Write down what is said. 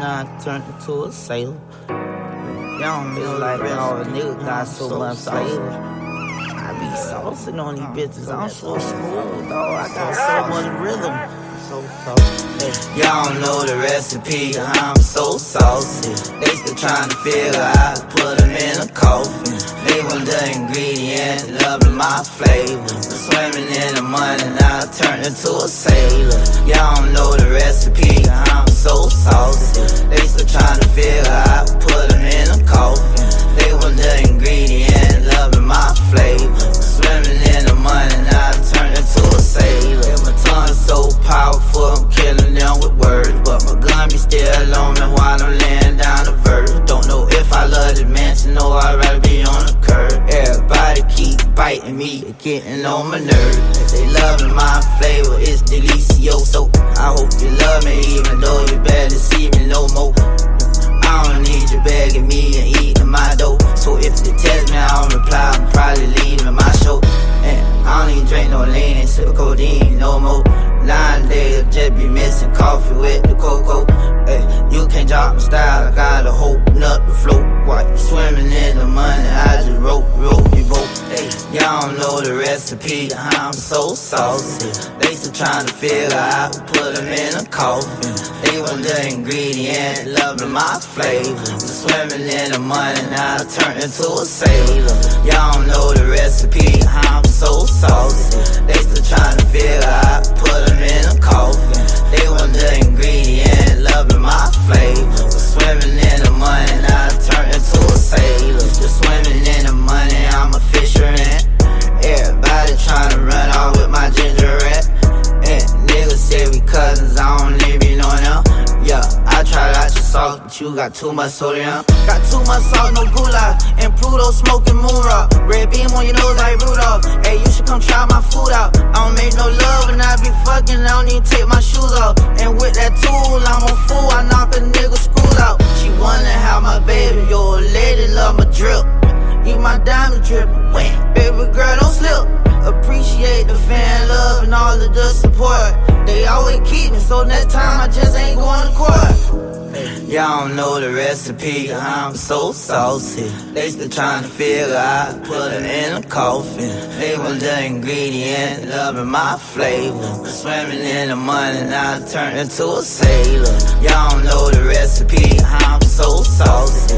Now I turned into a sailor. Young it's like all the oh, niggas got so much flavor. I be saucing on these bitches. I'm so smooth, dog. I got so much rhythm. So saucy. Y'all don't know the recipe. I'm so saucy. They still trying to figure out to put them in a coffin. They want the ingredients, loving my flavor. Swimming in the money, now I turned into a sailor. Y'all don't know the recipe. I'm so saucy. They still trying to figure out put them in a coffin. They want the ingredients, loving my flavor. Swimming in the money, now I turned into a sailor. My tongue so powerful, I'm killing them with words. But my gun be still on me while I'm laying down the verse. Don't know if I love this mansion or I'd rather be on the curb. Everybody keep biting me, getting on my nerves. They loving my flavor, it's delicioso. You even though you barely see me no more. I don't need you begging me and eating my dough. So if you text me, I don't reply. I'm probably leaving my show. And I don't even drink no lean and sip codeine no more. Nine days, just be missing coffee with the cocoa. You can't drop my style. I gotta open up the float. While you swimming in the money, I just rope, rope your boat. Hey, y'all don't know the recipe. I'm so saucy. They still trying to figure out who put them in a coffin. They want the ingredient, loving my flavor. Swimming in the money, now I turned into a sailor. Y'all don't know the recipe. I'm so saucy. You got too much sodium. Got too much salt, no gula. And Pluto smoking moon rock. Red beam on your nose like Rudolph. Hey, you should come try my food out. I don't make no love and I be fucking, I don't even take my shoes off. And with that tool, I'm a fool, I knock a nigga screws out. She wonder how my baby, your lady love my drip. You my diamond drippin', wet. Baby girl, don't slip. Appreciate the fan love and all of the support. They always keep me, so next time I just Y'all don't know the recipe, I'm so saucy. They still trying to figure out, put it in a coffin. They want the ingredient, loving my flavor. Swimming in the money, now I turned into a sailor. Y'all don't know the recipe, I'm so saucy.